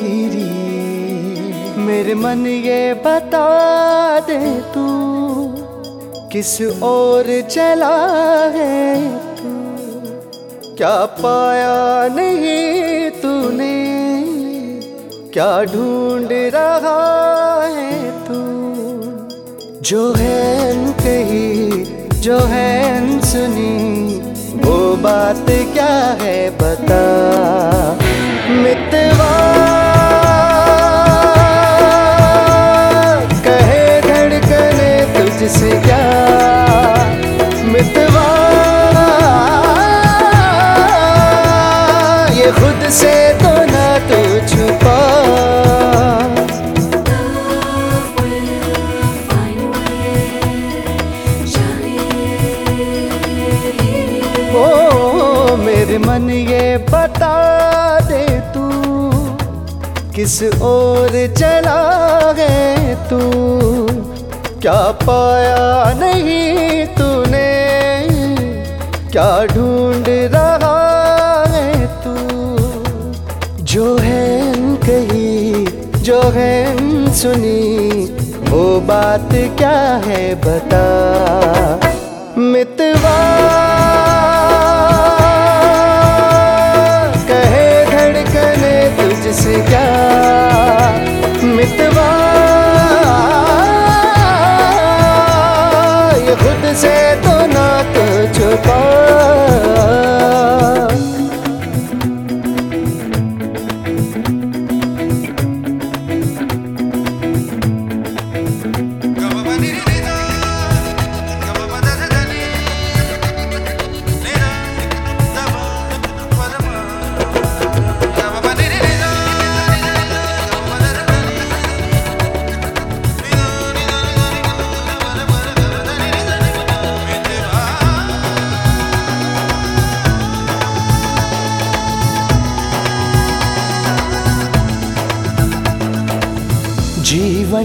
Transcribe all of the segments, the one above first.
गिरी मेरे मन ये बता दे तू, किस ओर चला है क्या पाया नहीं तूने? क्या ढूंढ रहा है जो है कही जो है सुनी वो बात क्या है बता? मितवा किस ओर चला गए तू? क्या पाया नहीं तूने? क्या ढूंढ रहा है तू? जो है कही, जो है सुनी, वो बात क्या है बता? मितवा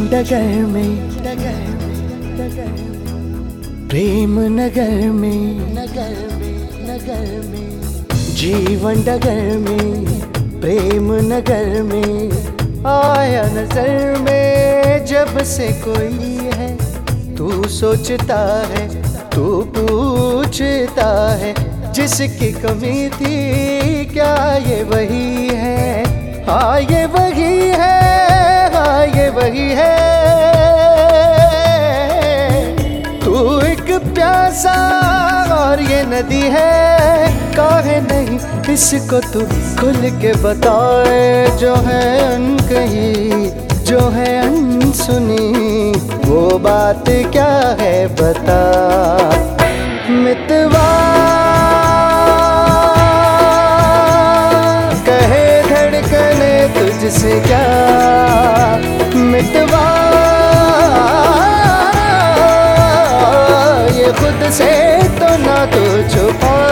डगर में, प्रेम नगर में नगर में नगर में जीवन डगर में, प्रेम नगर में आया नज़र में जब से कोई है, तू सोचता है, तू पूछता है, जिसकी कमी थी, क्या ये वही है? हाँ ये वही हाँ। नदी है। काहे नहीं? इसको तू खुल के बताए। जो है अनकही जो है अनसुनी वो बात क्या है बता? मितवा तो ना तो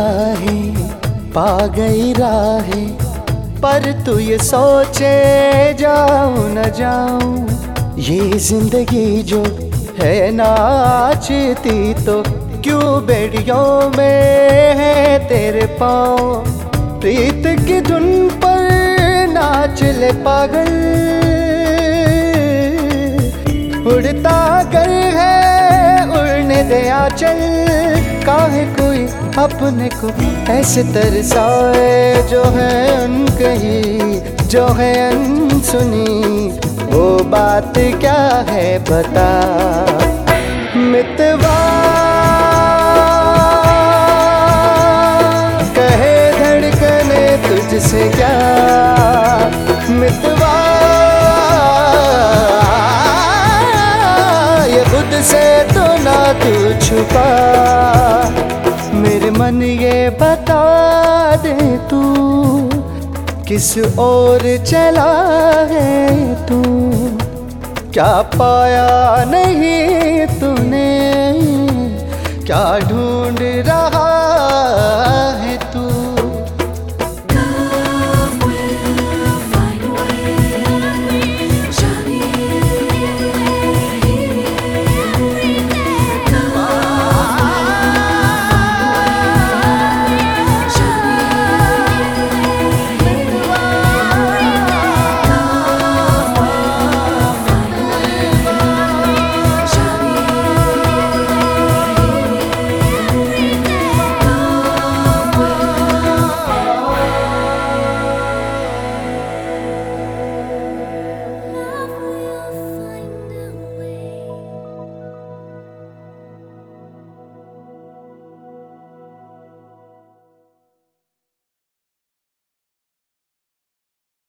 तेरी पा गई राहें, पर तू ये सोचे, जाऊँ न जाऊँ। ये ज़िंदगी जो है नाचती तो क्यों बेड़ियों में है तेरे पाँव? प्रीत की धुन पर नाच ले पागल। उड़ता कर है, उड़ने दे चल काहे कोई अपने को ऐसे तरसाए जो है अनकही जो है अनसुनी। वो बात क्या है बता मितवा। कहे धड़कने तुझसे क्या? मितवा। ये खुद से तो ना तू छुपा। बता दे तू किस ओर चला है तू? क्या पाया नहीं तूने? क्या ढूंढ